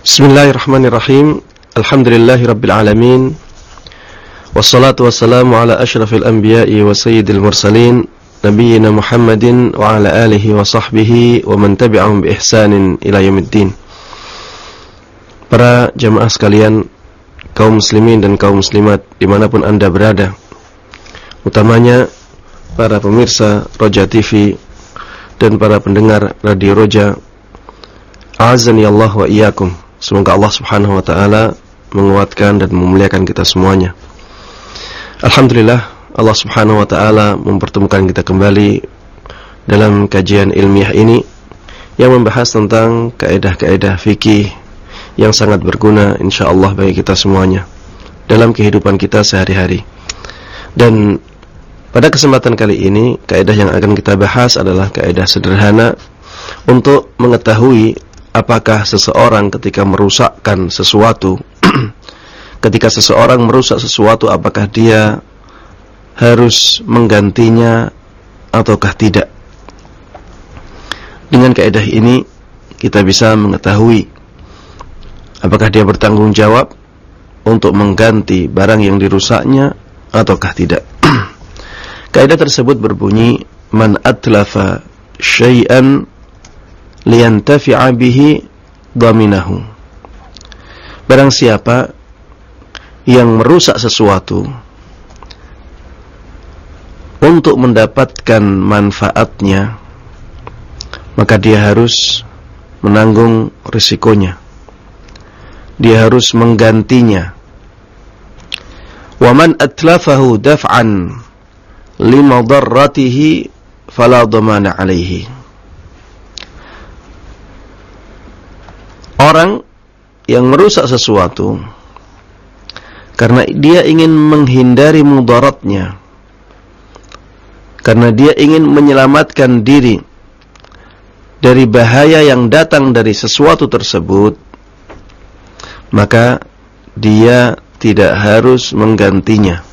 Bismillahirrahmanirrahim. Alhamdulillahirabbil alamin. Wassalatu wassalamu ala asyrafil anbiya'i wa sayyidil mursalin nabiyyina Muhammadin wa ala alihi wa sahbihi wa man tabi'ahum bi ihsanin ila yaumiddin. Para jamaah sekalian, kaum muslimin dan kaum muslimat di mana pun anda berada, utamanya para pemirsa Roja TV dan para pendengar Radio Roja, azani Allah wa iyyakum. Semoga Allah Subhanahu wa taala menguatkan dan memuliakan kita semuanya. Alhamdulillah Allah Subhanahu wa taala mempertemukan kita kembali dalam kajian ilmiah ini yang membahas tentang kaidah-kaidah fikih yang sangat berguna insyaallah bagi kita semuanya dalam kehidupan kita sehari-hari. Dan pada kesempatan kali ini kaidah yang akan kita bahas adalah kaidah sederhana untuk mengetahui apakah seseorang ketika merusakkan sesuatu ketika seseorang merusak sesuatu apakah dia harus menggantinya ataukah tidak? Dengan kaidah ini kita bisa mengetahui apakah dia bertanggung jawab untuk mengganti barang yang dirusaknya ataukah tidak. Kaidah tersebut berbunyi man atlafa syai'an liyantafi'a bihi dhaminahu. Barang siapa yang merusak sesuatu untuk mendapatkan manfaatnya maka dia harus menanggung risikonya. Dia harus menggantinya. Wa man atlafahu daf'an limadarratihi fala dhamana 'alaihi. Orang yang merusak sesuatu karena dia ingin menghindari mudaratnya karena dia ingin menyelamatkan diri dari bahaya yang datang dari sesuatu tersebut maka dia tidak harus menggantinya.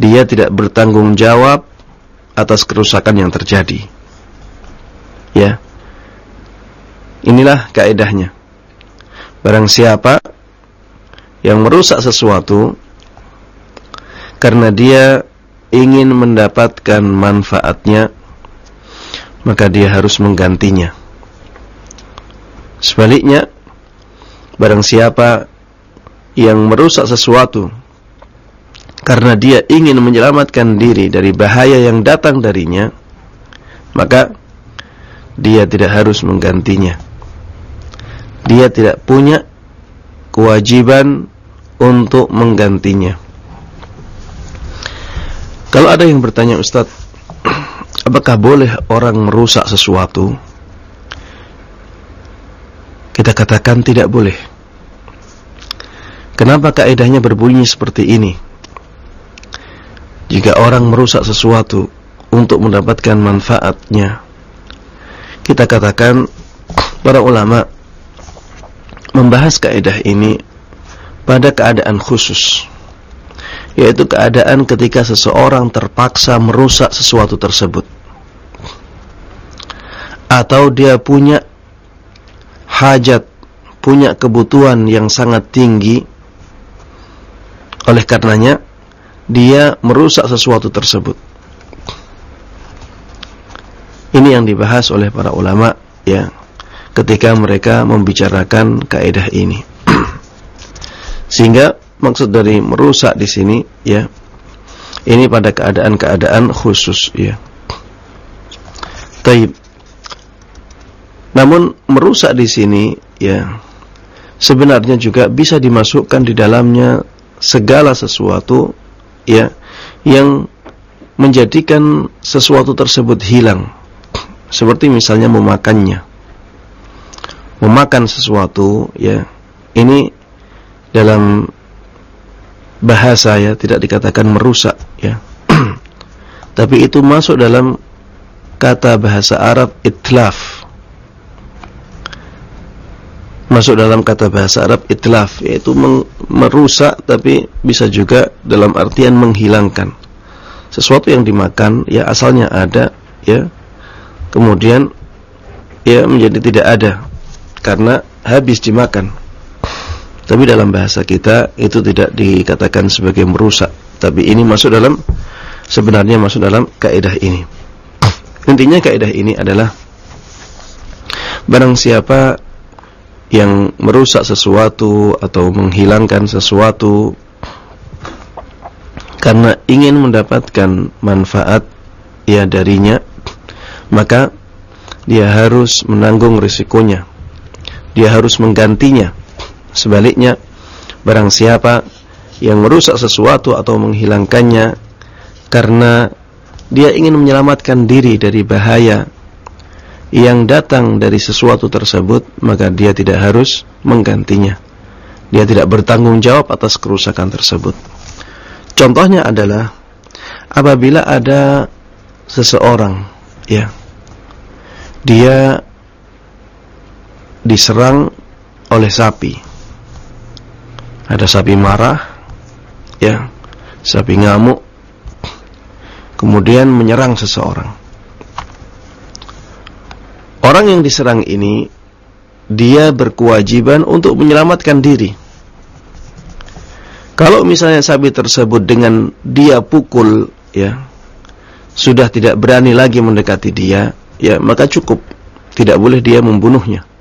Dia tidak bertanggung jawab atas kerusakan yang terjadi. Ya Inilah kaedahnya. Barang siapa yang merusak sesuatu karena dia ingin mendapatkan manfaatnya, maka dia harus menggantinya. Sebaliknya, barang siapa yang merusak sesuatu karena dia ingin menyelamatkan diri dari bahaya yang datang darinya, maka dia tidak harus menggantinya dia tidak punya kewajiban untuk menggantinya. Kalau ada yang bertanya Ustaz, apakah boleh orang merusak sesuatu? Kita katakan tidak boleh. Kenapa kaidahnya berbunyi seperti ini? Jika orang merusak sesuatu untuk mendapatkan manfaatnya, kita katakan para ulama membahas kaidah ini pada keadaan khusus yaitu keadaan ketika seseorang terpaksa merusak sesuatu tersebut. Atau dia punya hajat punya kebutuhan yang sangat tinggi oleh karenanya dia merusak sesuatu tersebut. Ini yang dibahas oleh para ulama ya ketika mereka membicarakan kaidah ini. Sehingga maksud dari merusak di sini ya ini pada keadaan-keadaan khusus ya. Taib. Namun merusak di sini ya sebenarnya juga bisa dimasukkan di dalamnya segala sesuatu ya yang menjadikan sesuatu tersebut hilang. Seperti misalnya memakannya memakan sesuatu ya ini dalam bahasa ya tidak dikatakan merusak ya. Tapi itu masuk dalam kata bahasa Arab itlaf. Masuk dalam kata bahasa Arab itlaf yaitu merusak tapi bisa juga dalam artian menghilangkan. Sesuatu yang dimakan ya asalnya ada ya kemudian ya menjadi tidak ada karena habis dimakan. Tapi dalam bahasa kita itu tidak dikatakan sebagai merusak, tapi ini masuk dalam sebenarnya masuk dalam kaidah ini. Intinya kaidah ini adalah barang siapa yang merusak sesuatu atau menghilangkan sesuatu karena ingin mendapatkan manfaat ya darinya maka dia harus menanggung risikonya dia harus menggantinya Sebaliknya, barang siapa yang merusak sesuatu atau menghilangkannya karena dia ingin menyelamatkan diri dari bahaya yang datang dari sesuatu tersebut, maka dia tidak harus menggantinya. Dia tidak bertanggung jawab atas kerusakan tersebut. Contohnya adalah apabila ada seseorang ya dia diserang oleh sapi. Ada sapi marah ya sapi ngamuk kemudian menyerang seseorang. Orang yang diserang ini dia berkewajiban untuk menyelamatkan diri. Kalau misalnya sapi tersebut dengan dia pukul ya sudah tidak berani lagi mendekati dia ya maka cukup. Tidak boleh dia membunuhnya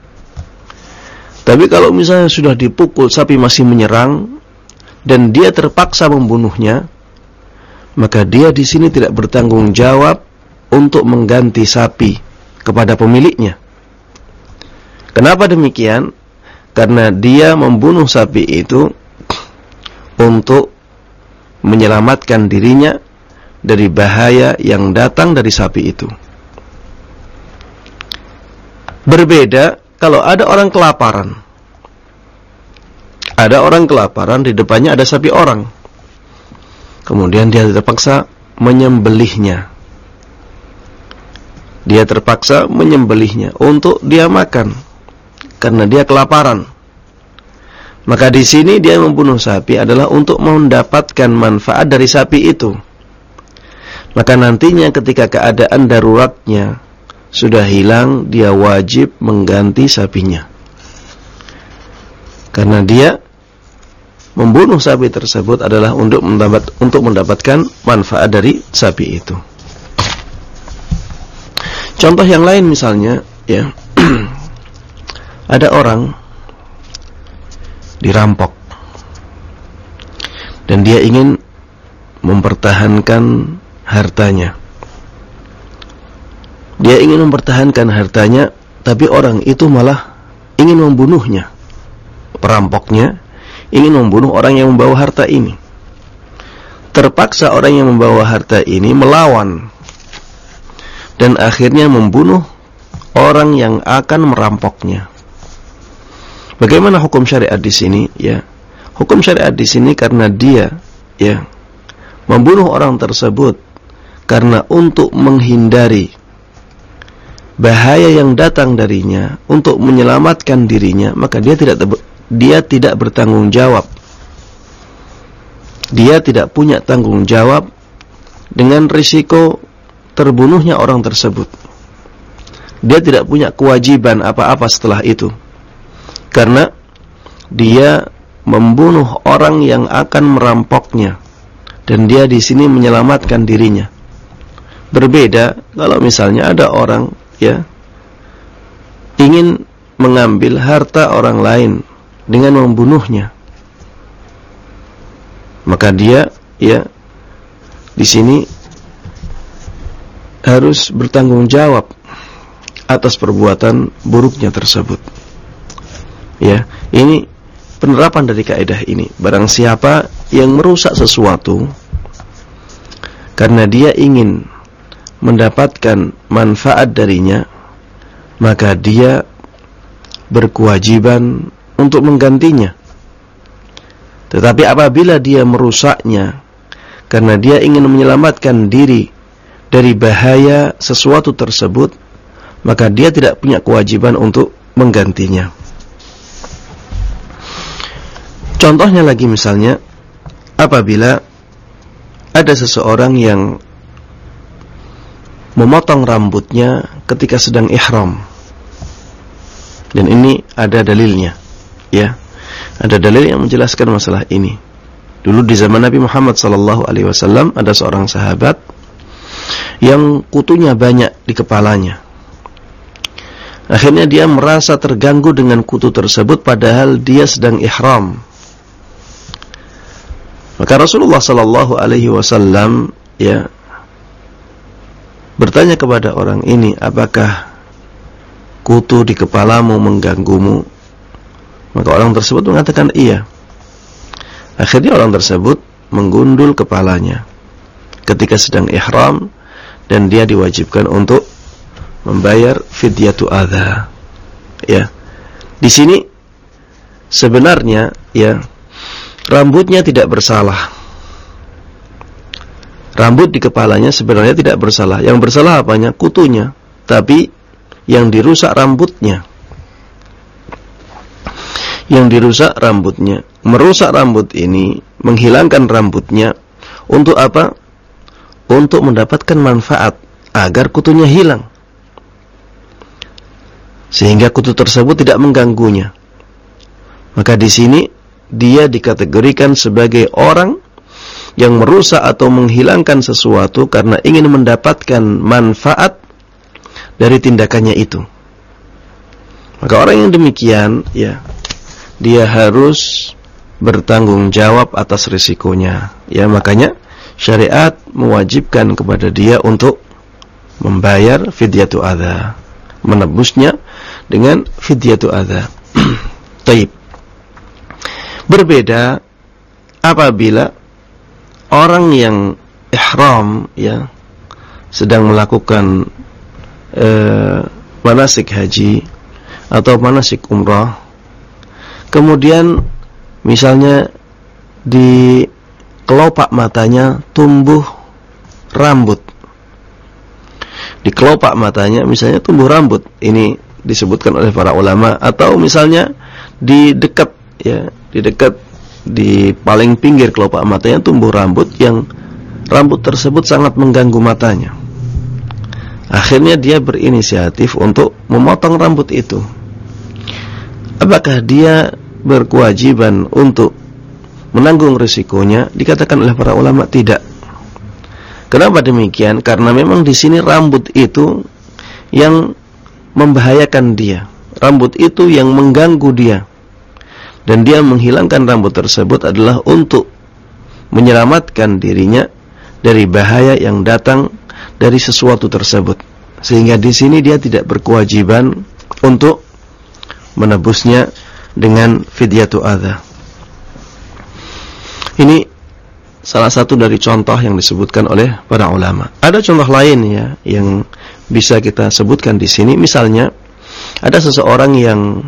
tapi kalau misalnya sudah dipukul sapi masih menyerang dan dia terpaksa membunuhnya, maka dia di sini tidak bertanggung jawab untuk mengganti sapi kepada pemiliknya. Kenapa demikian? Karena dia membunuh sapi itu untuk menyelamatkan dirinya dari bahaya yang datang dari sapi itu. Berbeda kalau ada orang kelaparan. Ada orang kelaparan, di depannya ada sapi orang. Kemudian dia terpaksa menyembelihnya. Dia terpaksa menyembelihnya untuk dia makan. Karena dia kelaparan. Maka di sini dia membunuh sapi adalah untuk mendapatkan manfaat dari sapi itu. Maka nantinya ketika keadaan daruratnya sudah hilang, dia wajib mengganti sapinya. Karena dia membunuh sapi tersebut adalah untuk mendapat untuk mendapatkan manfaat dari sapi itu. Contoh yang lain misalnya, ya. ada orang dirampok dan dia ingin mempertahankan hartanya. Dia ingin mempertahankan hartanya, tapi orang itu malah ingin membunuhnya. Perampoknya ingin membunuh orang yang membawa harta ini. Terpaksa orang yang membawa harta ini melawan dan akhirnya membunuh orang yang akan merampoknya. Bagaimana hukum syariat di sini? Ya, hukum syariat di sini karena dia, ya, membunuh orang tersebut karena untuk menghindari bahaya yang datang darinya untuk menyelamatkan dirinya, maka dia tidak dia tidak bertanggung jawab. Dia tidak punya tanggung jawab dengan risiko terbunuhnya orang tersebut. Dia tidak punya kewajiban apa-apa setelah itu. Karena dia membunuh orang yang akan merampoknya dan dia di sini menyelamatkan dirinya. Berbeda kalau misalnya ada orang ya ingin mengambil harta orang lain dengan membunuhnya. Maka dia ya di sini harus bertanggung jawab atas perbuatan buruknya tersebut. Ya ini penerapan dari kaidah ini. Barang siapa yang merusak sesuatu karena dia ingin mendapatkan manfaat darinya maka dia berkewajiban untuk menggantinya. Tetapi apabila dia merusaknya karena dia ingin menyelamatkan diri dari bahaya sesuatu tersebut maka dia tidak punya kewajiban untuk menggantinya. Contohnya lagi misalnya apabila ada seseorang yang memotong rambutnya ketika sedang ihram. Dan ini ada dalilnya. Ya. Ada dalil yang menjelaskan masalah ini. Dulu di zaman Nabi Muhammad sallallahu alaihi wasallam ada seorang sahabat yang kutunya banyak di kepalanya. Akhirnya dia merasa terganggu dengan kutu tersebut padahal dia sedang ihram. Maka Rasulullah sallallahu alaihi wasallam ya bertanya kepada orang ini, "Apakah kutu di kepalamu mengganggumu?" Maka orang tersebut mengatakan, "Iya." Akhirnya orang tersebut menggundul kepalanya ketika sedang ihram dan dia diwajibkan untuk membayar fidyatu adha. Ya. Di sini sebenarnya ya rambutnya tidak bersalah. Rambut di kepalanya sebenarnya tidak bersalah. Yang bersalah apanya? Kutunya. Tapi yang dirusak rambutnya yang dirusak rambutnya. Merusak rambut ini, menghilangkan rambutnya untuk apa? Untuk mendapatkan manfaat agar kutunya hilang. Sehingga kutu tersebut tidak mengganggunya. Maka di sini dia dikategorikan sebagai orang yang merusak atau menghilangkan sesuatu karena ingin mendapatkan manfaat dari tindakannya itu. Maka orang yang demikian ya dia harus bertanggung jawab atas risikonya. Ya, makanya syariat mewajibkan kepada dia untuk membayar fidyatu adha, menebusnya dengan fidyatu adha. Taib. Berbeda apabila orang yang ihram ya sedang melakukan uh, manasik haji atau manasik umrah Kemudian misalnya di kelopak matanya tumbuh rambut. Di kelopak matanya misalnya tumbuh rambut. Ini disebutkan oleh para ulama atau misalnya di dekat ya, di dekat di paling pinggir kelopak matanya tumbuh rambut yang rambut tersebut sangat mengganggu matanya. Akhirnya dia berinisiatif untuk memotong rambut itu. Apakah dia berkewajiban untuk menanggung risikonya dikatakan oleh para ulama tidak. Kenapa demikian? Karena memang di sini rambut itu yang membahayakan dia. Rambut itu yang mengganggu dia. Dan dia menghilangkan rambut tersebut adalah untuk menyelamatkan dirinya dari bahaya yang datang dari sesuatu tersebut. Sehingga di sini dia tidak berkewajiban untuk menebusnya dengan fidyatu adha. Ini salah satu dari contoh yang disebutkan oleh para ulama. Ada contoh lain ya yang bisa kita sebutkan di sini. Misalnya ada seseorang yang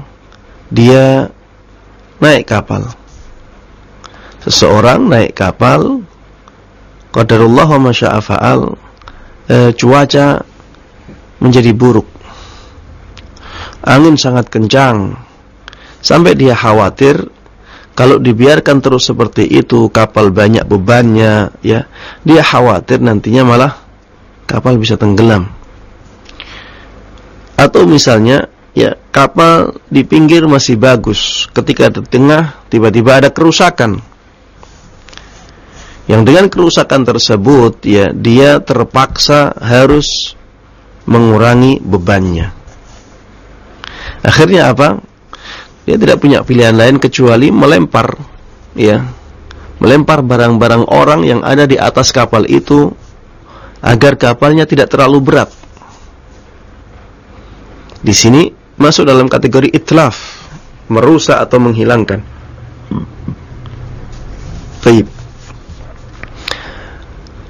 dia naik kapal. Seseorang naik kapal qadarullah wa masya'a fa'al e, cuaca menjadi buruk. Angin sangat kencang Sampai dia khawatir kalau dibiarkan terus seperti itu, kapal banyak bebannya, ya. Dia khawatir nantinya malah kapal bisa tenggelam. Atau misalnya, ya, kapal di pinggir masih bagus, ketika di tengah tiba-tiba ada kerusakan. Yang dengan kerusakan tersebut, ya, dia terpaksa harus mengurangi bebannya. Akhirnya apa? Dia tidak punya pilihan lain kecuali melempar ya. Melempar barang-barang orang yang ada di atas kapal itu agar kapalnya tidak terlalu berat. Di sini masuk dalam kategori itlaf, merusak atau menghilangkan. Baik.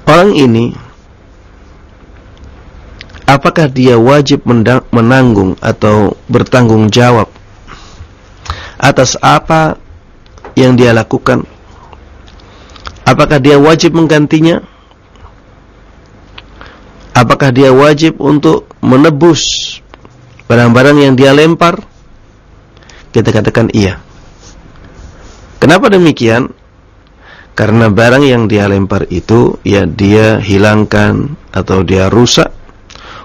Orang ini apakah dia wajib menanggung atau bertanggung jawab atas apa yang dia lakukan? Apakah dia wajib menggantinya? Apakah dia wajib untuk menebus barang-barang yang dia lempar? Kita katakan iya. Kenapa demikian? Karena barang yang dia lempar itu ya dia hilangkan atau dia rusak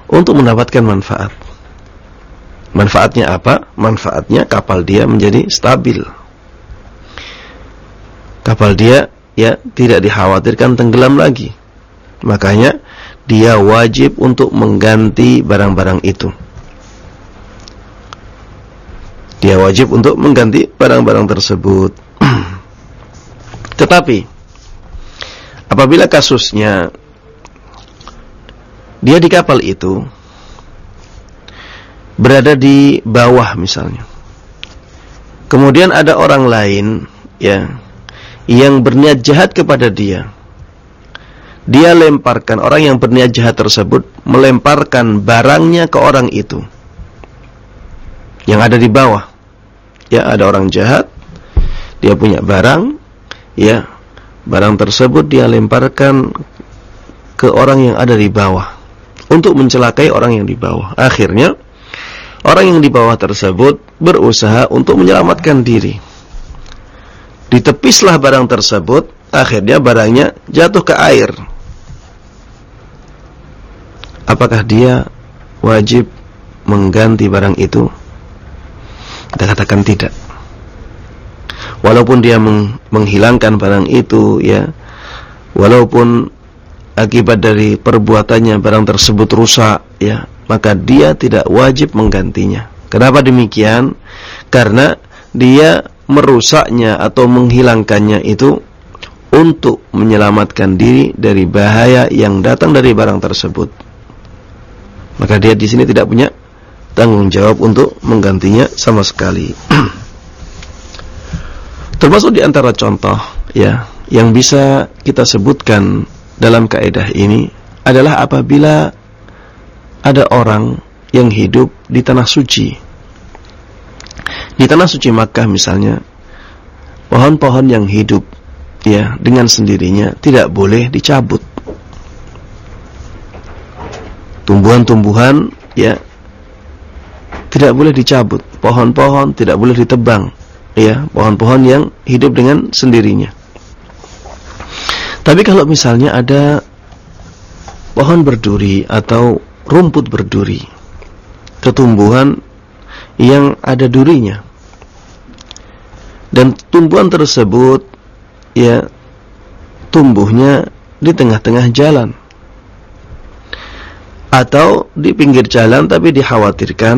untuk mendapatkan manfaat. Manfaatnya apa? Manfaatnya kapal dia menjadi stabil. Kapal dia ya tidak dikhawatirkan tenggelam lagi. Makanya dia wajib untuk mengganti barang-barang itu. Dia wajib untuk mengganti barang-barang tersebut. Tetapi apabila kasusnya dia di kapal itu berada di bawah misalnya. Kemudian ada orang lain ya yang berniat jahat kepada dia. Dia lemparkan orang yang berniat jahat tersebut melemparkan barangnya ke orang itu yang ada di bawah. Ya, ada orang jahat, dia punya barang, ya. Barang tersebut dia lemparkan ke orang yang ada di bawah untuk mencelakai orang yang di bawah. Akhirnya Orang yang di bawah tersebut berusaha untuk menyelamatkan diri. Ditepislah barang tersebut, akhirnya barangnya jatuh ke air. Apakah dia wajib mengganti barang itu? Kita katakan tidak. Walaupun dia menghilangkan barang itu ya, walaupun akibat dari perbuatannya barang tersebut rusak ya, maka dia tidak wajib menggantinya. Kenapa demikian? Karena dia merusaknya atau menghilangkannya itu untuk menyelamatkan diri dari bahaya yang datang dari barang tersebut. Maka dia di sini tidak punya tanggung jawab untuk menggantinya sama sekali. Termasuk di antara contoh ya yang bisa kita sebutkan dalam kaidah ini adalah apabila ada orang yang hidup di tanah suci. Di tanah suci Makkah misalnya, pohon-pohon yang hidup ya dengan sendirinya tidak boleh dicabut. Tumbuhan-tumbuhan ya tidak boleh dicabut, pohon-pohon tidak boleh ditebang, ya, pohon-pohon yang hidup dengan sendirinya. Tapi kalau misalnya ada pohon berduri atau rumput berduri, ketumbuhan yang ada durinya. Dan tumbuhan tersebut ya tumbuhnya di tengah-tengah jalan atau di pinggir jalan tapi dikhawatirkan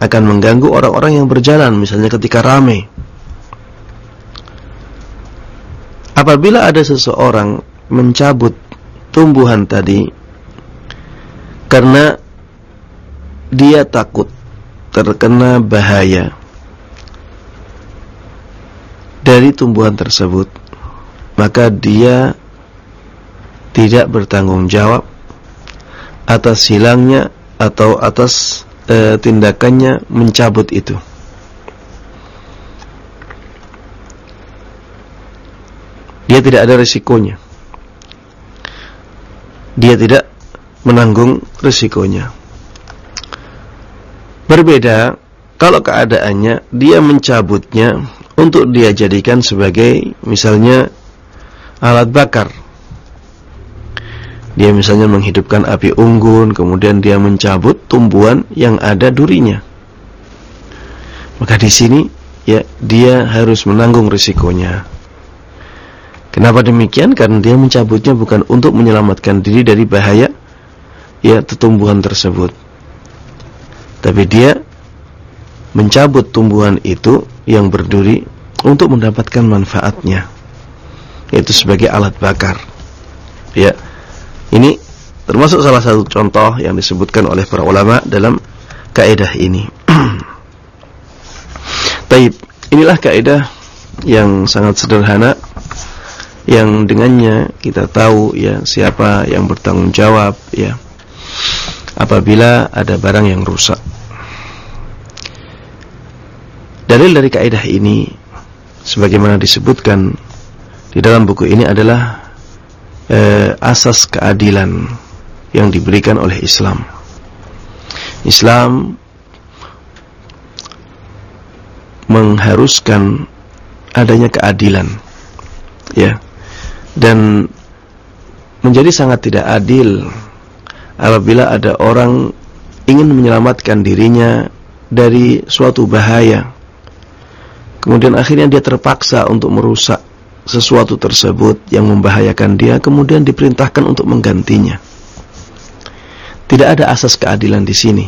akan mengganggu orang-orang yang berjalan misalnya ketika ramai. Apabila ada seseorang mencabut tumbuhan tadi karena dia takut terkena bahaya dari tumbuhan tersebut maka dia tidak bertanggung jawab atas hilangnya atau atas e, tindakannya mencabut itu dia tidak ada risikonya dia tidak menanggung risikonya. Berbeda kalau keadaannya dia mencabutnya untuk dia jadikan sebagai misalnya alat bakar. Dia misalnya menghidupkan api unggun, kemudian dia mencabut tumbuhan yang ada durinya. Maka di sini ya dia harus menanggung risikonya. Kenapa demikian? Karena dia mencabutnya bukan untuk menyelamatkan diri dari bahaya ya tumbuhan tersebut. Tapi dia mencabut tumbuhan itu yang berduri untuk mendapatkan manfaatnya. Yaitu sebagai alat bakar. Ya. Ini termasuk salah satu contoh yang disebutkan oleh para ulama dalam kaidah ini. Taib, inilah kaidah yang sangat sederhana yang dengannya kita tahu ya siapa yang bertanggung jawab ya apabila ada barang yang rusak. Dalil dari kaidah ini sebagaimana disebutkan di dalam buku ini adalah eh, asas keadilan yang diberikan oleh Islam. Islam mengharuskan adanya keadilan. Ya. Dan menjadi sangat tidak adil apabila ada orang ingin menyelamatkan dirinya dari suatu bahaya kemudian akhirnya dia terpaksa untuk merusak sesuatu tersebut yang membahayakan dia kemudian diperintahkan untuk menggantinya. Tidak ada asas keadilan di sini.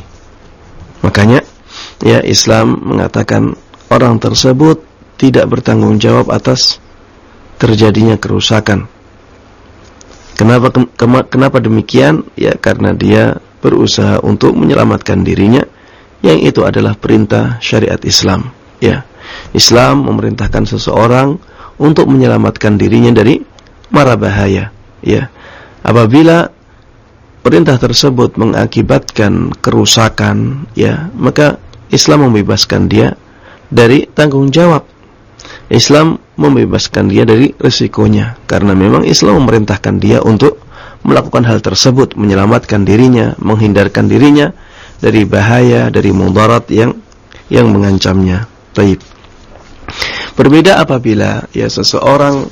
Makanya ya Islam mengatakan orang tersebut tidak bertanggung jawab atas terjadinya kerusakan. Kenapa kenapa demikian? Ya karena dia berusaha untuk menyelamatkan dirinya yang itu adalah perintah syariat Islam. Ya Islam memerintahkan seseorang untuk menyelamatkan dirinya dari mara bahaya ya apabila perintah tersebut mengakibatkan kerusakan ya maka Islam membebaskan dia dari tanggung jawab Islam membebaskan dia dari resikonya karena memang Islam memerintahkan dia untuk melakukan hal tersebut menyelamatkan dirinya menghindarkan dirinya dari bahaya, dari mudarat yang yang mengancamnya. Baik. Berbeda apabila ya seseorang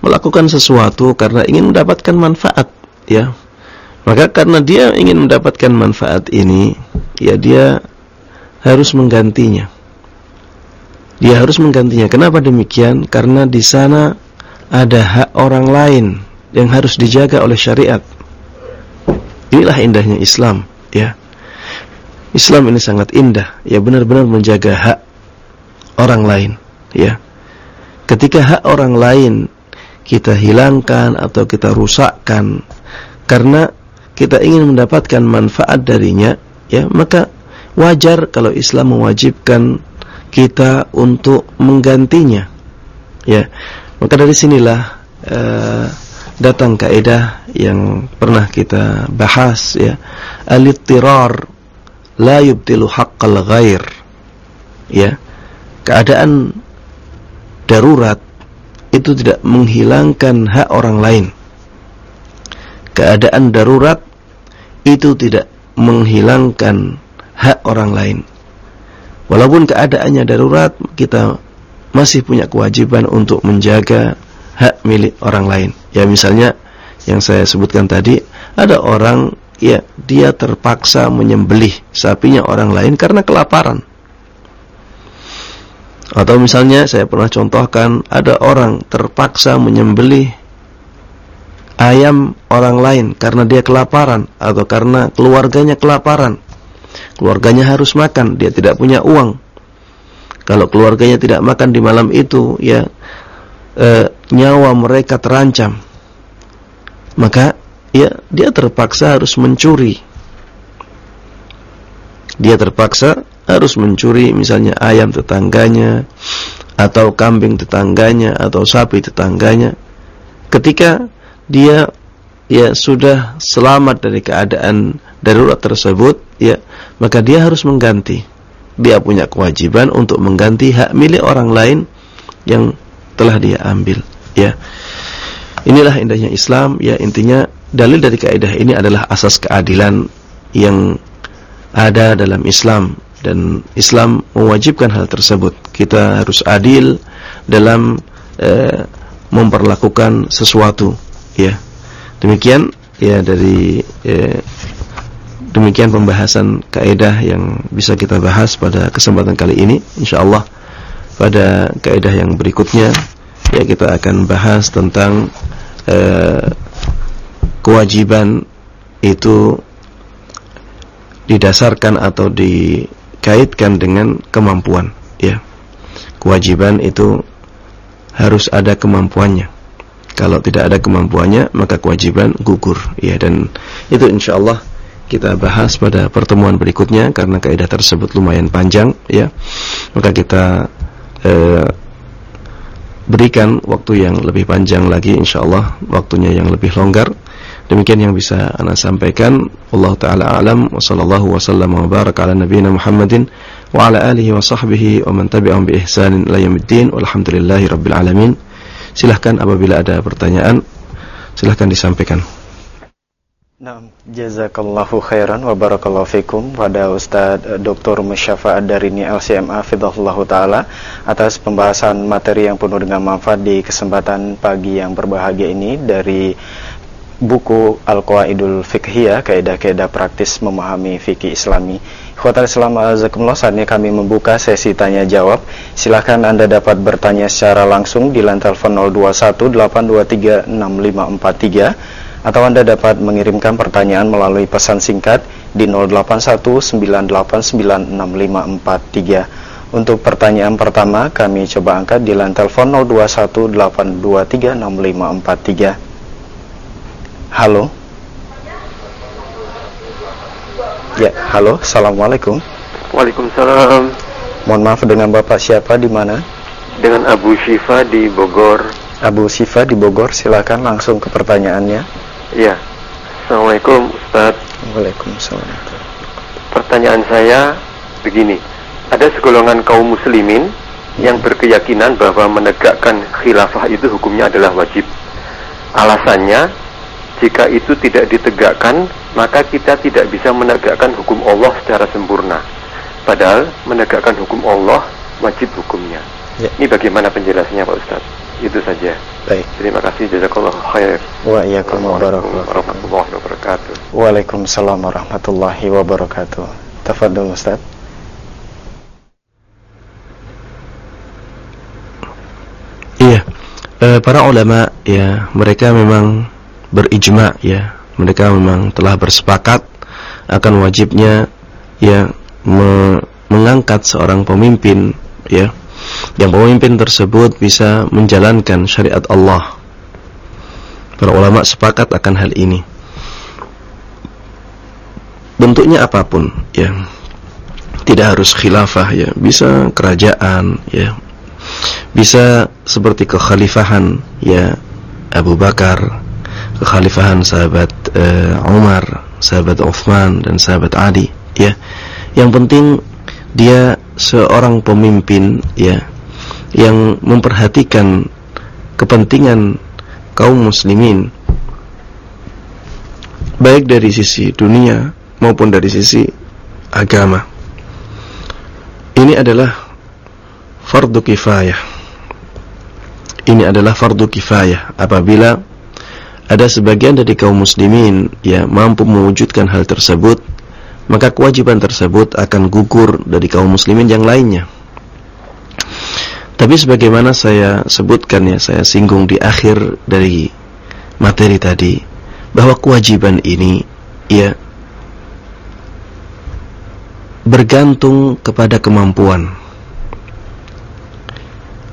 melakukan sesuatu karena ingin mendapatkan manfaat, ya. Maka karena dia ingin mendapatkan manfaat ini, ya dia harus menggantinya. Dia harus menggantinya. Kenapa demikian? Karena di sana ada hak orang lain yang harus dijaga oleh syariat. Inilah indahnya Islam, ya. Islam ini sangat indah, ya benar-benar menjaga hak orang lain, ya. Ketika hak orang lain kita hilangkan atau kita rusakkan karena kita ingin mendapatkan manfaat darinya, ya, maka wajar kalau Islam mewajibkan kita untuk menggantinya. Ya. Maka dari sinilah uh, datang kaidah yang pernah kita bahas ya, al-ittirar la yubtilu haqqal ghair ya keadaan darurat itu tidak menghilangkan hak orang lain. Keadaan darurat itu tidak menghilangkan hak orang lain. Walaupun keadaannya darurat kita masih punya kewajiban untuk menjaga hak milik orang lain. Ya misalnya yang saya sebutkan tadi ada orang ya dia terpaksa menyembelih sapinya orang lain karena kelaparan. Atau misalnya saya pernah contohkan ada orang terpaksa menyembelih ayam orang lain karena dia kelaparan atau karena keluarganya kelaparan. Keluarganya harus makan, dia tidak punya uang. Kalau keluarganya tidak makan di malam itu, ya e, nyawa mereka terancam. Maka ya dia terpaksa harus mencuri. Dia terpaksa harus mencuri misalnya ayam tetangganya atau kambing tetangganya atau sapi tetangganya. Ketika dia ya sudah selamat dari keadaan darurat tersebut, ya, maka dia harus mengganti. Dia punya kewajiban untuk mengganti hak milik orang lain yang telah dia ambil, ya. Inilah indahnya Islam, ya intinya dalil dari kaidah ini adalah asas keadilan yang ada dalam Islam dan Islam mewajibkan hal tersebut. Kita harus adil dalam eh, memperlakukan sesuatu, ya. Demikian ya dari eh, demikian pembahasan kaidah yang bisa kita bahas pada kesempatan kali ini. Insyaallah pada kaidah yang berikutnya ya kita akan bahas tentang eh, kewajiban itu didasarkan atau dikaitkan dengan kemampuan ya. Kewajiban itu harus ada kemampuannya. Kalau tidak ada kemampuannya maka kewajiban gugur ya. Dan itu insyaallah kita bahas pada pertemuan berikutnya karena kaidah tersebut lumayan panjang ya. Maka kita eh, berikan waktu yang lebih panjang lagi insyaallah waktunya yang lebih longgar Demikian yang bisa ana sampaikan. Allah taala alam wa sallallahu wasallam wa baraka ala nabiyyina Muhammadin wa ala alihi wa sahbihi wa man tabi'ahum bi ihsanin ila yaumiddin walhamdulillahi rabbil alamin. Silahkan apabila ada pertanyaan silahkan disampaikan. Nah, jazakallahu khairan wa barakallahu fikum pada Ustaz Dr. Musyafa Ad-Darini LCMA Fidahullah Ta'ala atas pembahasan materi yang penuh dengan manfaat di kesempatan pagi yang berbahagia ini dari buku Al-Qawaidul Fiqhiyah, kaidah-kaidah praktis memahami fikih Islami. Khotar Islam Azakumullah, saatnya kami membuka sesi tanya jawab. Silahkan Anda dapat bertanya secara langsung di line telepon 0218236543 atau Anda dapat mengirimkan pertanyaan melalui pesan singkat di 0819896543. Untuk pertanyaan pertama, kami coba angkat di line telepon 0218236543. Halo. Ya, halo. Assalamualaikum. Waalaikumsalam. Mohon maaf dengan Bapak siapa di mana? Dengan Abu Syifa di Bogor. Abu Syifa di Bogor, silakan langsung ke pertanyaannya. Iya. Assalamualaikum Ustaz. Waalaikumsalam. Pertanyaan saya begini. Ada segolongan kaum muslimin yang berkeyakinan bahwa menegakkan khilafah itu hukumnya adalah wajib. Alasannya jika itu tidak ditegakkan, maka kita tidak bisa menegakkan hukum Allah secara sempurna. Padahal menegakkan hukum Allah wajib hukumnya. Ya. Ini bagaimana penjelasannya Pak Ustaz? Itu saja. Baik. Terima kasih jazakallah khair. Wa iyyakum warahmatullahi wabarakatuh. Waalaikumsalam warahmatullahi wabarakatuh. Tafadhol Ustaz. Iya. E, para ulama ya, mereka memang berijma ya. Mereka memang telah bersepakat akan wajibnya ya me mengangkat seorang pemimpin ya. Yang pemimpin tersebut bisa menjalankan syariat Allah. Para ulama sepakat akan hal ini. Bentuknya apa pun ya. Tidak harus khilafah ya. Bisa kerajaan ya. Bisa seperti kekhalifahan ya. Abu Bakar kekhalifahan sahabat uh, Umar, sahabat Uthman dan sahabat Ali ya. Yang penting dia seorang pemimpin ya yang memperhatikan kepentingan kaum muslimin baik dari sisi dunia maupun dari sisi agama. Ini adalah fardu kifayah. Ini adalah fardu kifayah apabila ada sebagian dari kaum muslimin yang mampu mewujudkan hal tersebut, maka kewajiban tersebut akan gugur dari kaum muslimin yang lainnya. Tapi sebagaimana saya sebutkan ya, saya singgung di akhir dari materi tadi, bahwa kewajiban ini ya bergantung kepada kemampuan.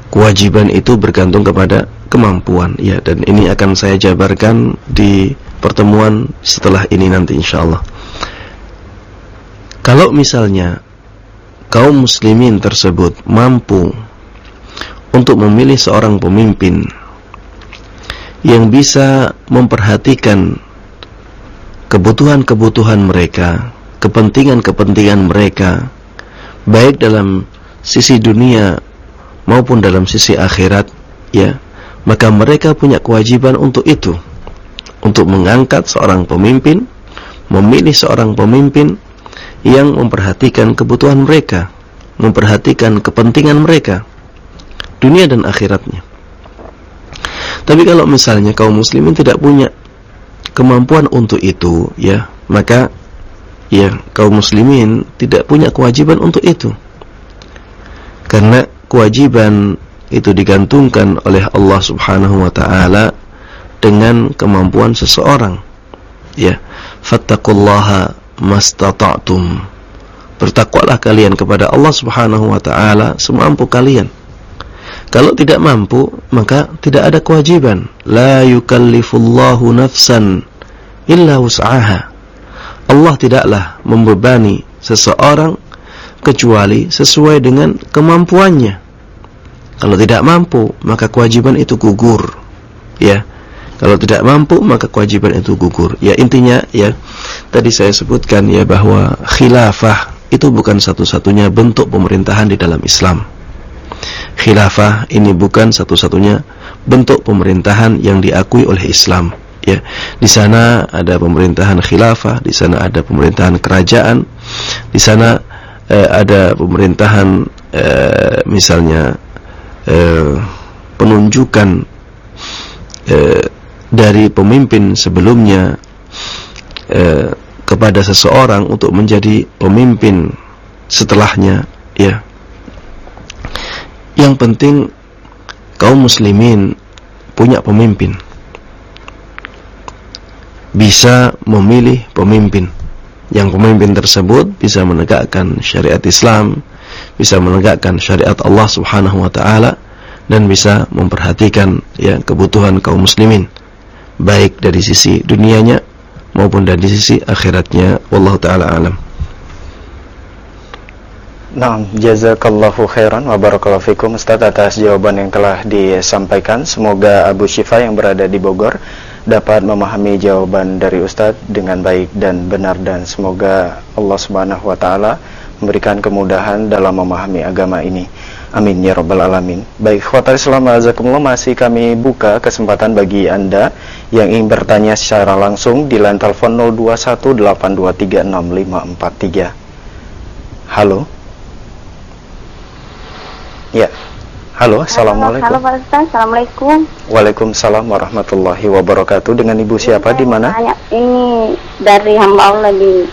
Kewajiban itu bergantung kepada kemampuan ya dan ini akan saya jabarkan di pertemuan setelah ini nanti insyaallah. Kalau misalnya kaum muslimin tersebut mampu untuk memilih seorang pemimpin yang bisa memperhatikan kebutuhan-kebutuhan mereka, kepentingan-kepentingan mereka, baik dalam sisi dunia maupun dalam sisi akhirat, ya maka mereka punya kewajiban untuk itu. Untuk mengangkat seorang pemimpin memilih seorang pemimpin yang memperhatikan kebutuhan mereka memperhatikan kepentingan mereka dunia dan akhiratnya. Tapi kalau misalnya kaum muslimin tidak punya kemampuan untuk itu ya maka ya kaum muslimin tidak punya kewajiban untuk itu. Karena kewajiban itu digantungkan oleh Allah Subhanahu wa taala dengan kemampuan seseorang. Ya, fattaqullaha mastata'tum. Bertakwalah kalian kepada Allah Subhanahu wa taala semampu kalian. Kalau tidak mampu, maka tidak ada kewajiban. La yukallifullahu nafsan illa wus'aha. Allah tidaklah membebani seseorang kecuali sesuai dengan kemampuannya. Kalau tidak mampu, maka kewajiban itu gugur. Ya. Kalau tidak mampu, maka kewajiban itu gugur. Ya intinya ya tadi saya sebutkan ya bahwa khilafah itu bukan satu-satunya bentuk pemerintahan di dalam Islam. Khilafah ini bukan satu-satunya bentuk pemerintahan yang diakui oleh Islam. Ya, di sana ada pemerintahan khilafah, di sana ada pemerintahan kerajaan, di sana eh, ada pemerintahan eh, misalnya eh, penunjukan eh, dari pemimpin sebelumnya eh, kepada seseorang untuk menjadi pemimpin setelahnya ya. Yang penting kaum muslimin punya pemimpin. Bisa memilih pemimpin yang pemimpin tersebut bisa menegakkan syariat Islam bisa menegakkan syariat Allah Subhanahu wa taala dan bisa memperhatikan ya kebutuhan kaum muslimin baik dari sisi dunianya maupun dari sisi akhiratnya wallahu taala alam Nah, jazakallahu khairan wa barakallahu fikum Ustaz atas jawaban yang telah disampaikan. Semoga Abu Syifa yang berada di Bogor dapat memahami jawaban dari Ustaz dengan baik dan benar dan semoga Allah Subhanahu wa taala memberikan kemudahan dalam memahami agama ini. Amin ya rabbal alamin. Baik, khawatir selama azakumullah masih kami buka kesempatan bagi Anda yang ingin bertanya secara langsung di line telepon 0218236543. Halo. Ya. Halo, Assalamualaikum. Halo Pak Ustaz, Assalamualaikum. Waalaikumsalam warahmatullahi wabarakatuh. Dengan Ibu siapa di mana? Ini dari hamba Allah di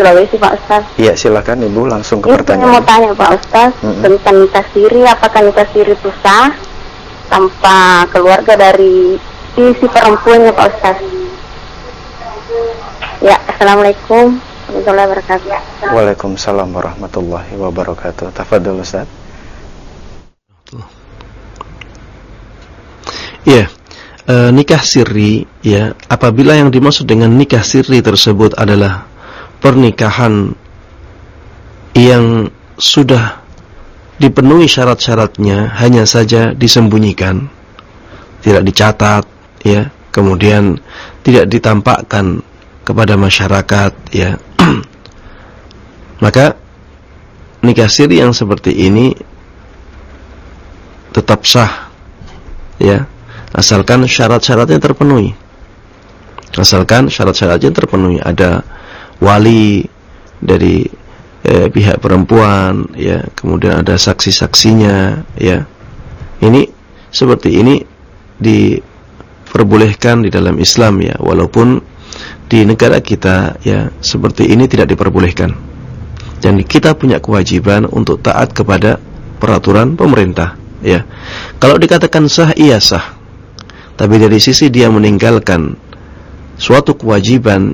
Sulawesi Pak Ustaz. Iya, silakan Ibu langsung ke Ini saya mau pertanyaan. tanya Pak Ustaz Mm-mm. tentang nikah siri. Apakah nikah siri itu sah tanpa keluarga dari si perempuannya Pak Ustaz? Ya, Assalamualaikum warahmatullahi wabarakatuh. Waalaikumsalam warahmatullahi wabarakatuh. Tafadhol Ustaz. Ya, e, nikah sirri ya, apabila yang dimaksud dengan nikah sirri tersebut adalah pernikahan yang sudah dipenuhi syarat-syaratnya hanya saja disembunyikan, tidak dicatat ya, kemudian tidak ditampakkan kepada masyarakat ya. Maka nikah sirri yang seperti ini tetap sah ya asalkan syarat-syaratnya terpenuhi. Asalkan syarat-syaratnya terpenuhi. Ada wali dari eh, pihak perempuan ya. Kemudian ada saksi-saksinya ya. Ini seperti ini diperbolehkan di dalam Islam ya. Walaupun di negara kita ya seperti ini tidak diperbolehkan. Dan kita punya kewajiban untuk taat kepada peraturan pemerintah ya. Kalau dikatakan sah iya sah tapi dari sisi dia meninggalkan suatu kewajiban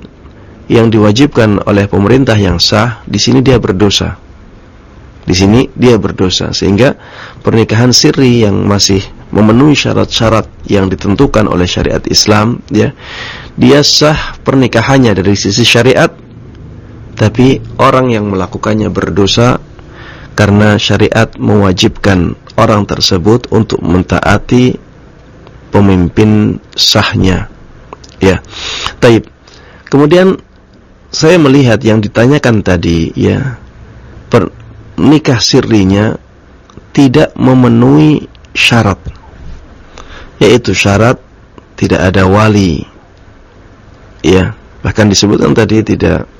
yang diwajibkan oleh pemerintah yang sah di sini dia berdosa. Di sini dia berdosa sehingga pernikahan sirri yang masih memenuhi syarat-syarat yang ditentukan oleh syariat Islam ya dia sah pernikahannya dari sisi syariat tapi orang yang melakukannya berdosa karena syariat mewajibkan orang tersebut untuk mentaati pemimpin sahnya. Ya. Taib. Kemudian saya melihat yang ditanyakan tadi ya per, nikah sirrinya tidak memenuhi syarat. Yaitu syarat tidak ada wali. Ya, bahkan disebutkan tadi tidak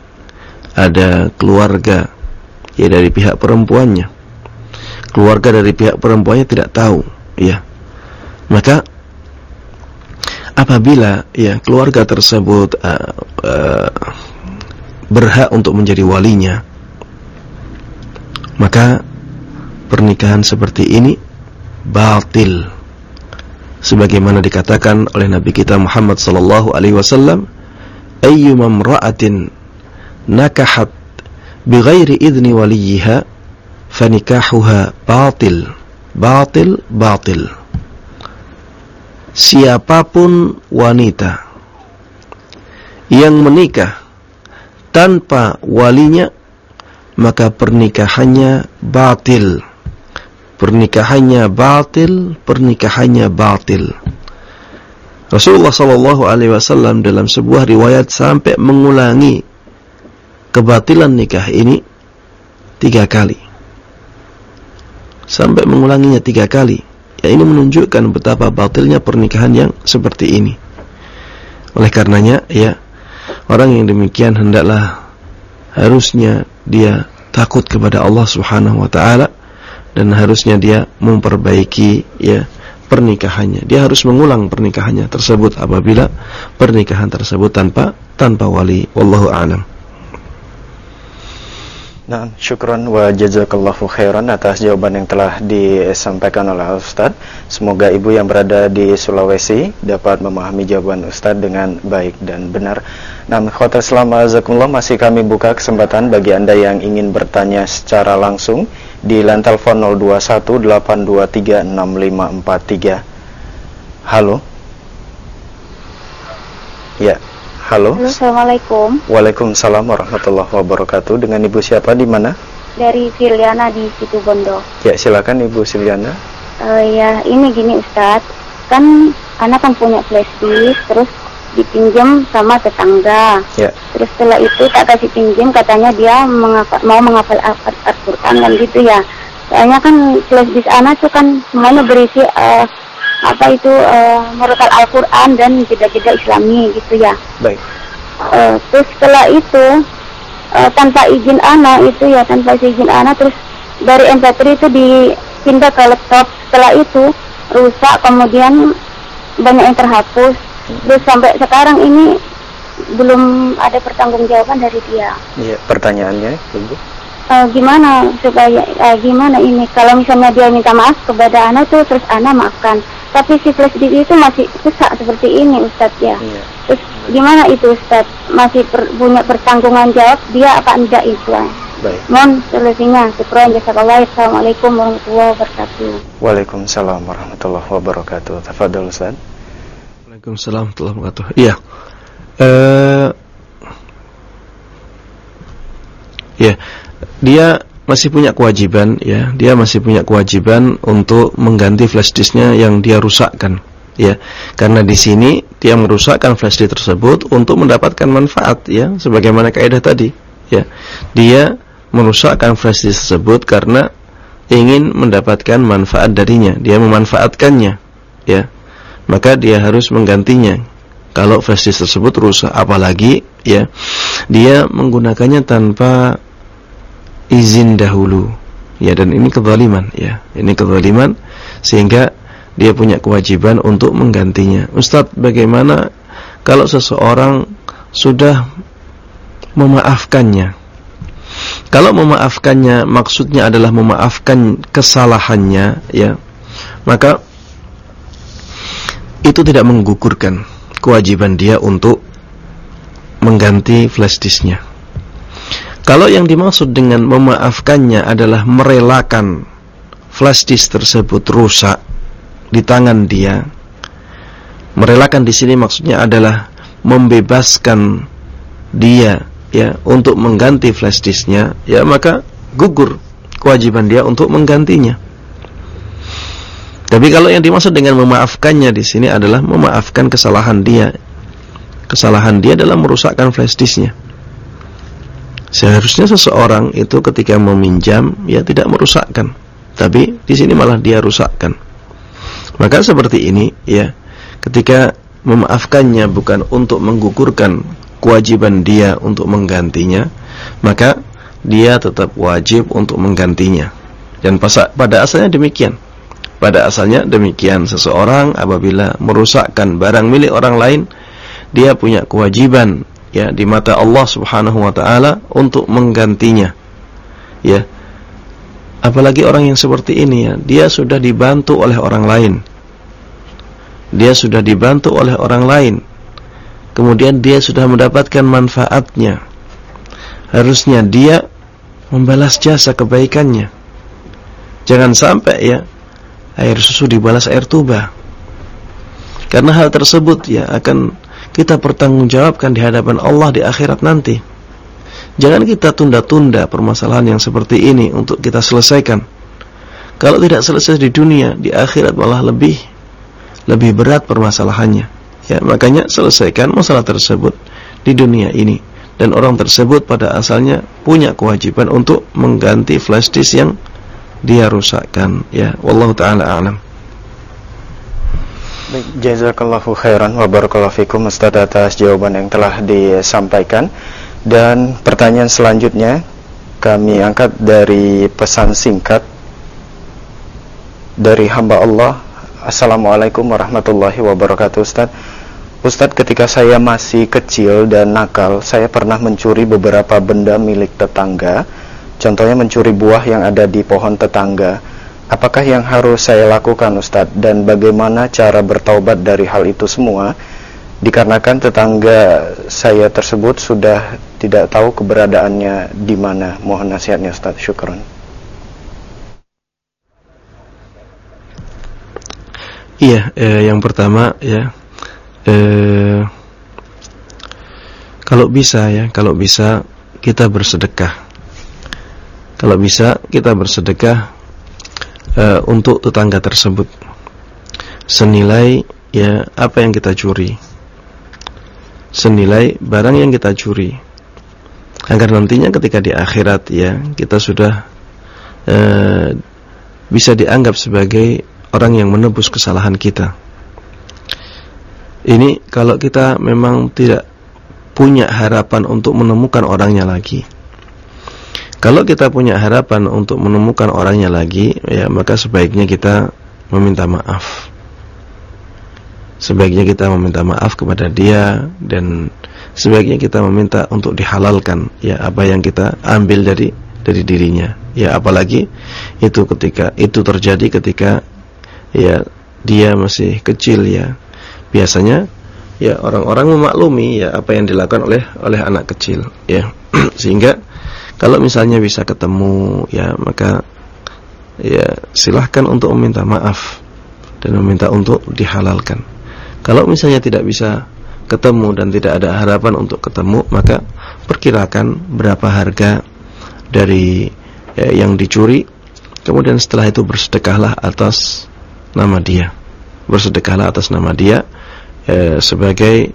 ada keluarga ya dari pihak perempuannya. Keluarga dari pihak perempuannya tidak tahu, ya. Maka apabila ya keluarga tersebut uh, uh, berhak untuk menjadi walinya, maka pernikahan seperti ini batil. Sebagaimana dikatakan oleh Nabi kita Muhammad sallallahu alaihi wasallam, "Ayyuma imra'atin nakahat bighairi idni waliyiha fanikahuha batil." Batil, batil siapapun wanita yang menikah tanpa walinya maka pernikahannya batil. Pernikahannya batil pernikahannya batil. Rasulullah sallallahu alaihi wasallam dalam sebuah riwayat sampai mengulangi kebatilan nikah ini tiga kali. Sampai mengulanginya tiga kali Ya ini menunjukkan betapa batilnya pernikahan yang seperti ini. Oleh karenanya, ya orang yang demikian hendaklah harusnya dia takut kepada Allah Subhanahu wa taala dan harusnya dia memperbaiki ya pernikahannya. Dia harus mengulang pernikahannya tersebut apabila pernikahan tersebut tanpa tanpa wali. Wallahu a'lam. Nah, syukron wa jazakallahu khairan atas jawaban yang telah disampaikan oleh Ustadz. Semoga ibu yang berada di Sulawesi dapat memahami jawaban Ustadz dengan baik dan benar. Nah, khotir selama azakumullah masih kami buka kesempatan bagi Anda yang ingin bertanya secara langsung di line telepon 0218236543. Halo. Ya. Halo. Halo, Assalamualaikum. Waalaikumsalam warahmatullahi wabarakatuh. Dengan Ibu siapa di mana? Dari Filiana di Situ Bondo. Ya, silakan Ibu Siliana. Uh, ya, ini gini Ustadz. Kan anak kan punya flash disk, terus dipinjam sama tetangga. Ya. Terus setelah itu tak kasih pinjam, katanya dia mengapa, mau menghafal Al-Quran kan gitu ya. Soalnya kan flash disk anak tuh kan semuanya berisi uh, apa itu uh, merupakan Al-Quran dan jeda-jeda Islami gitu ya. Baik. Uh, terus setelah itu uh, tanpa izin anak itu ya tanpa izin anak terus dari MP3 itu dipindah ke laptop. Setelah itu rusak kemudian banyak yang terhapus. Terus sampai sekarang ini belum ada pertanggungjawaban dari dia. Iya, pertanyaannya, Ibu. Uh, gimana supaya uh, gimana ini kalau misalnya dia minta maaf kepada anak tuh terus anak maafkan tapi si flash disk itu masih rusak seperti ini Ustadz ya. Iya. Terus gimana itu Ustadz? Masih per, punya pertanggungan jawab dia apa enggak itu? Baik. Mohon solusinya. Syukran jazakallah. Assalamualaikum warahmatullahi wabarakatuh. Waalaikumsalam warahmatullahi wabarakatuh. Tafadhol Ustaz. Waalaikumsalam warahmatullahi wabarakatuh. Iya. Eh Ya, dia masih punya kewajiban ya, dia masih punya kewajiban untuk mengganti flash disknya yang dia rusakkan ya. Karena di sini dia merusakkan flash disk tersebut untuk mendapatkan manfaat ya, sebagaimana kaidah tadi ya. Dia merusakkan flash disk tersebut karena ingin mendapatkan manfaat darinya, dia memanfaatkannya ya. Maka dia harus menggantinya. Kalau flash disk tersebut rusak apalagi ya, dia menggunakannya tanpa izin dahulu. Ya dan ini kezaliman ya. Ini kezaliman sehingga dia punya kewajiban untuk menggantinya. Ustadz bagaimana kalau seseorang sudah memaafkannya? Kalau memaafkannya maksudnya adalah memaafkan kesalahannya ya maka itu tidak menggugurkan kewajiban dia untuk mengganti flash disknya kalau yang dimaksud dengan memaafkannya adalah merelakan flash disk tersebut rusak di tangan dia. Merelakan di sini maksudnya adalah membebaskan dia ya untuk mengganti flash disknya, ya maka gugur kewajiban dia untuk menggantinya. Tapi kalau yang dimaksud dengan memaafkannya di sini adalah memaafkan kesalahan dia. Kesalahan dia dalam merusakkan flash disknya. Seharusnya seseorang itu ketika meminjam ya tidak merusakkan, tapi di sini malah dia rusakkan. Maka seperti ini ya, ketika memaafkannya bukan untuk menggugurkan kewajiban dia untuk menggantinya, maka dia tetap wajib untuk menggantinya. Dan pada asalnya demikian. Pada asalnya demikian seseorang apabila merusakkan barang milik orang lain, dia punya kewajiban ya di mata Allah Subhanahu wa taala untuk menggantinya. Ya. Apalagi orang yang seperti ini ya, dia sudah dibantu oleh orang lain. Dia sudah dibantu oleh orang lain. Kemudian dia sudah mendapatkan manfaatnya. Harusnya dia membalas jasa kebaikannya. Jangan sampai ya air susu dibalas air tuba. Karena hal tersebut ya akan kita pertanggungjawabkan di hadapan Allah di akhirat nanti. Jangan kita tunda-tunda permasalahan yang seperti ini untuk kita selesaikan. Kalau tidak selesai di dunia, di akhirat malah lebih lebih berat permasalahannya. Ya, makanya selesaikan masalah tersebut di dunia ini dan orang tersebut pada asalnya punya kewajiban untuk mengganti flash disk yang dia rusakkan ya wallahu taala a'lam Baik, jazakallahu khairan wa barakallahu fikum Ustaz atas jawaban yang telah disampaikan. Dan pertanyaan selanjutnya kami angkat dari pesan singkat dari hamba Allah. Assalamualaikum warahmatullahi wabarakatuh Ustaz. Ustadz ketika saya masih kecil dan nakal Saya pernah mencuri beberapa benda milik tetangga. Contohnya mencuri buah yang ada di pohon tetangga Apakah yang harus saya lakukan Ustadz? Dan bagaimana cara bertaubat dari hal itu semua? Dikarenakan tetangga saya tersebut sudah tidak tahu keberadaannya di mana. Mohon nasihatnya Ustadz, syukron Iya, eh, yang pertama ya eh, kalau bisa ya, kalau bisa kita bersedekah. Kalau bisa kita bersedekah eh, untuk tetangga tersebut senilai ya apa yang kita curi. Senilai barang yang kita curi. Agar nantinya ketika di akhirat ya kita sudah eh, bisa dianggap sebagai orang yang menebus kesalahan kita. Ini kalau kita memang tidak punya harapan untuk menemukan orangnya lagi. Kalau kita punya harapan untuk menemukan orangnya lagi, ya maka sebaiknya kita meminta maaf. Sebaiknya kita meminta maaf kepada dia dan sebaiknya kita meminta untuk dihalalkan ya apa yang kita ambil dari dari dirinya. Ya apalagi itu ketika itu terjadi ketika ya dia masih kecil ya biasanya ya orang-orang memaklumi ya apa yang dilakukan oleh oleh anak kecil ya. Sehingga kalau misalnya bisa ketemu ya maka ya silahkan untuk meminta maaf dan meminta untuk dihalalkan. Kalau misalnya tidak bisa ketemu dan tidak ada harapan untuk ketemu maka perkirakan berapa harga dari ya, yang dicuri. Kemudian setelah itu bersedekahlah atas nama dia. Bersedekahlah atas nama dia eh, sebagai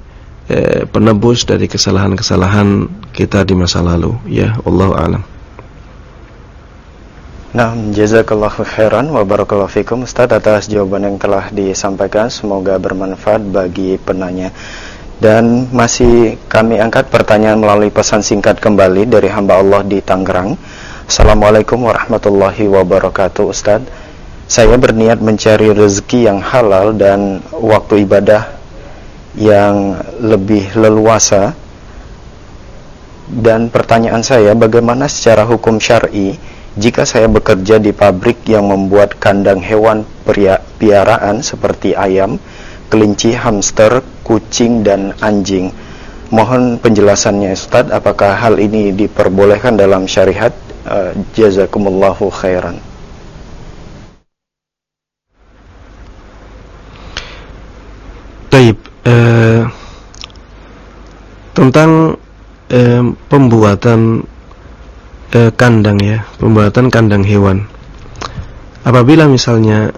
eh, penebus dari kesalahan-kesalahan kita di masa lalu ya Allah alam Nah, jazakallahu khairan wa barakallahu fikum Ustaz atas jawaban yang telah disampaikan semoga bermanfaat bagi penanya. Dan masih kami angkat pertanyaan melalui pesan singkat kembali dari hamba Allah di Tangerang. Assalamualaikum warahmatullahi wabarakatuh Ustaz. Saya berniat mencari rezeki yang halal dan waktu ibadah yang lebih leluasa. Dan pertanyaan saya, bagaimana secara hukum syar'i jika saya bekerja di pabrik yang membuat kandang hewan piaraan seperti ayam, kelinci, hamster, kucing dan anjing? Mohon penjelasannya Ustaz, apakah hal ini diperbolehkan dalam syariat? Uh, jazakumullahu khairan. Taib eh, tentang eh, pembuatan eh, kandang ya, pembuatan kandang hewan. Apabila misalnya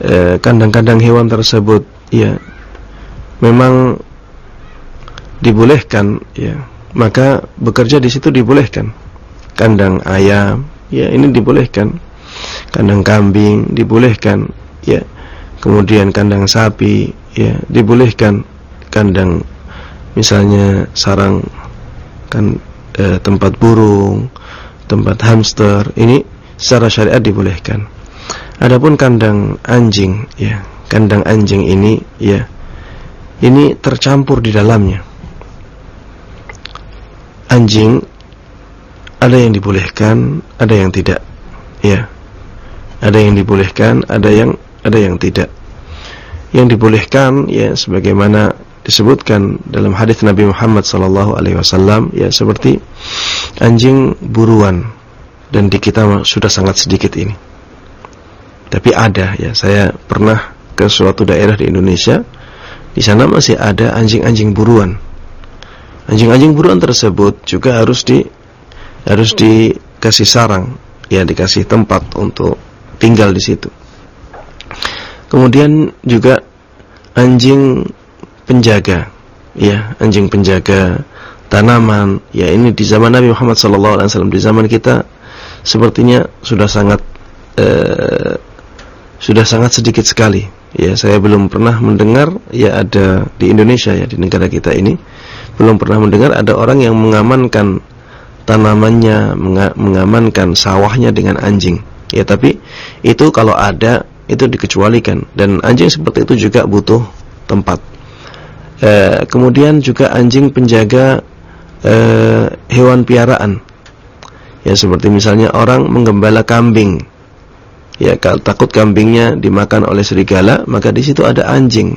eh, kandang-kandang eh, hewan tersebut ya memang dibolehkan ya, maka bekerja di situ dibolehkan. Kandang ayam ya ini dibolehkan. Kandang kambing dibolehkan ya. Kemudian kandang sapi ya dibolehkan kandang misalnya sarang kan eh, tempat burung, tempat hamster ini secara syariat dibolehkan. Adapun kandang anjing ya, kandang anjing ini ya ini tercampur di dalamnya. Anjing ada yang dibolehkan, ada yang tidak. Ya. Ada yang dibolehkan, ada yang ada yang tidak yang dibolehkan ya sebagaimana disebutkan dalam hadis Nabi Muhammad sallallahu alaihi wasallam ya seperti anjing buruan dan di kita sudah sangat sedikit ini. Tapi ada ya, saya pernah ke suatu daerah di Indonesia di sana masih ada anjing-anjing buruan. Anjing-anjing buruan tersebut juga harus di harus dikasih sarang, ya dikasih tempat untuk tinggal di situ. Kemudian juga anjing penjaga, ya, anjing penjaga tanaman. Ya, ini di zaman Nabi Muhammad SAW di zaman kita sepertinya sudah sangat eh, sudah sangat sedikit sekali. Ya, saya belum pernah mendengar ya ada di Indonesia ya di negara kita ini belum pernah mendengar ada orang yang mengamankan tanamannya, mengamankan sawahnya dengan anjing. Ya, tapi itu kalau ada itu dikecualikan dan anjing seperti itu juga butuh tempat. E, kemudian juga anjing penjaga e, hewan piaraan. Ya seperti misalnya orang menggembala kambing. Ya kalau takut kambingnya dimakan oleh serigala, maka di situ ada anjing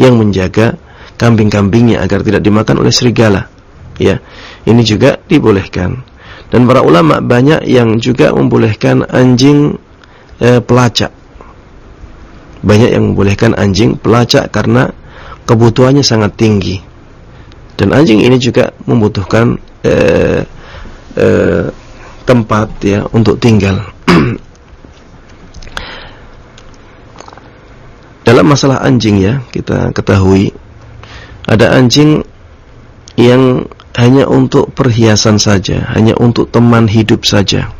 yang menjaga kambing-kambingnya agar tidak dimakan oleh serigala. Ya, ini juga dibolehkan. Dan para ulama banyak yang juga membolehkan anjing e, pelacak. Banyak yang membolehkan anjing pelacak karena kebutuhannya sangat tinggi. Dan anjing ini juga membutuhkan e, e, tempat ya untuk tinggal. Dalam masalah anjing ya, kita ketahui ada anjing yang hanya untuk perhiasan saja, hanya untuk teman hidup saja.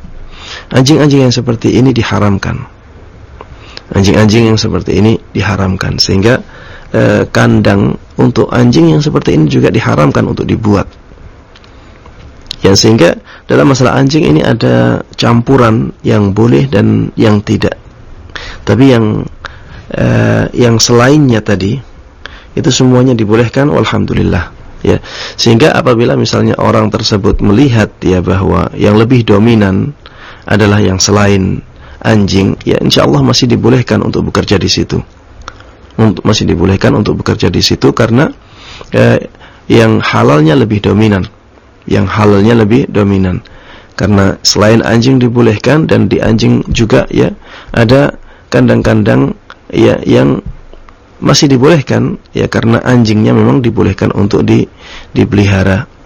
Anjing-anjing yang seperti ini diharamkan. Anjing-anjing yang seperti ini diharamkan sehingga eh, kandang untuk anjing yang seperti ini juga diharamkan untuk dibuat. Ya sehingga dalam masalah anjing ini ada campuran yang boleh dan yang tidak. Tapi yang eh, yang selainnya tadi itu semuanya dibolehkan walhamdulillah ya sehingga apabila misalnya orang tersebut melihat ya bahwa yang lebih dominan adalah yang selain anjing ya insyaallah masih dibolehkan untuk bekerja di situ. Untuk masih dibolehkan untuk bekerja di situ karena eh, yang halalnya lebih dominan. Yang halalnya lebih dominan. Karena selain anjing dibolehkan dan di anjing juga ya ada kandang-kandang ya yang masih dibolehkan ya karena anjingnya memang dibolehkan untuk di dipelihara.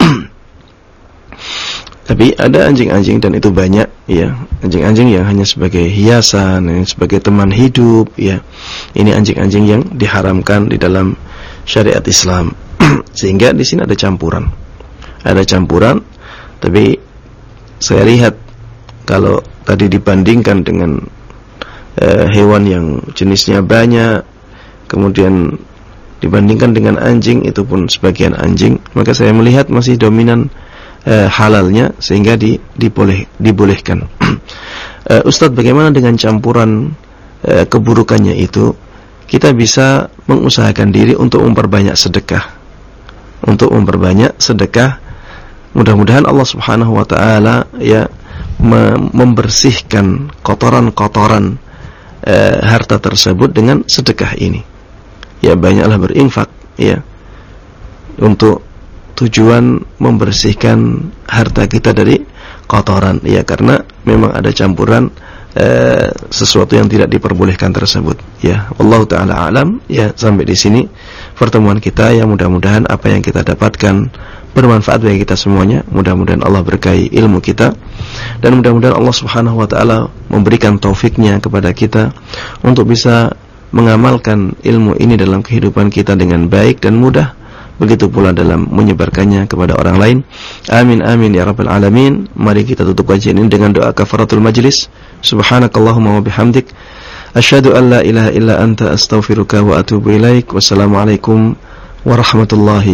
Tapi ada anjing-anjing dan itu banyak ya, anjing-anjing yang hanya sebagai hiasan, yang sebagai teman hidup ya. Ini anjing-anjing yang diharamkan di dalam syariat Islam. Sehingga di sini ada campuran. Ada campuran tapi saya lihat kalau tadi dibandingkan dengan uh, hewan yang jenisnya banyak kemudian dibandingkan dengan anjing itu pun sebagian anjing maka saya melihat masih dominan e, halalnya sehingga di, diboleh, dibolehkan. E, Ustadz bagaimana dengan campuran e, keburukannya itu? Kita bisa mengusahakan diri untuk memperbanyak sedekah. Untuk memperbanyak sedekah. Mudah-mudahan Allah Subhanahu wa taala ya membersihkan kotoran-kotoran e, harta tersebut dengan sedekah ini. Ya banyaklah berinfak ya untuk tujuan membersihkan harta kita dari kotoran. Ya karena memang ada campuran eh, sesuatu yang tidak diperbolehkan tersebut. Ya Allah taala alam. Ya sampai di sini pertemuan kita. Ya mudah-mudahan apa yang kita dapatkan bermanfaat bagi kita semuanya. Mudah-mudahan Allah berkahi ilmu kita. Dan mudah-mudahan Allah Subhanahu wa taala memberikan taufiknya kepada kita untuk bisa mengamalkan ilmu ini dalam kehidupan kita dengan baik dan mudah begitu pula dalam menyebarkannya kepada orang lain. Amin amin ya rabbal alamin. Mari kita tutup kajian ini dengan doa kafaratul majlis. Subhanakallahumma wa bihamdik. Asyhadu an la ilaha illa anta astaghfiruka wa atubu ilaik. Wassalamu alaikum warahmatullahi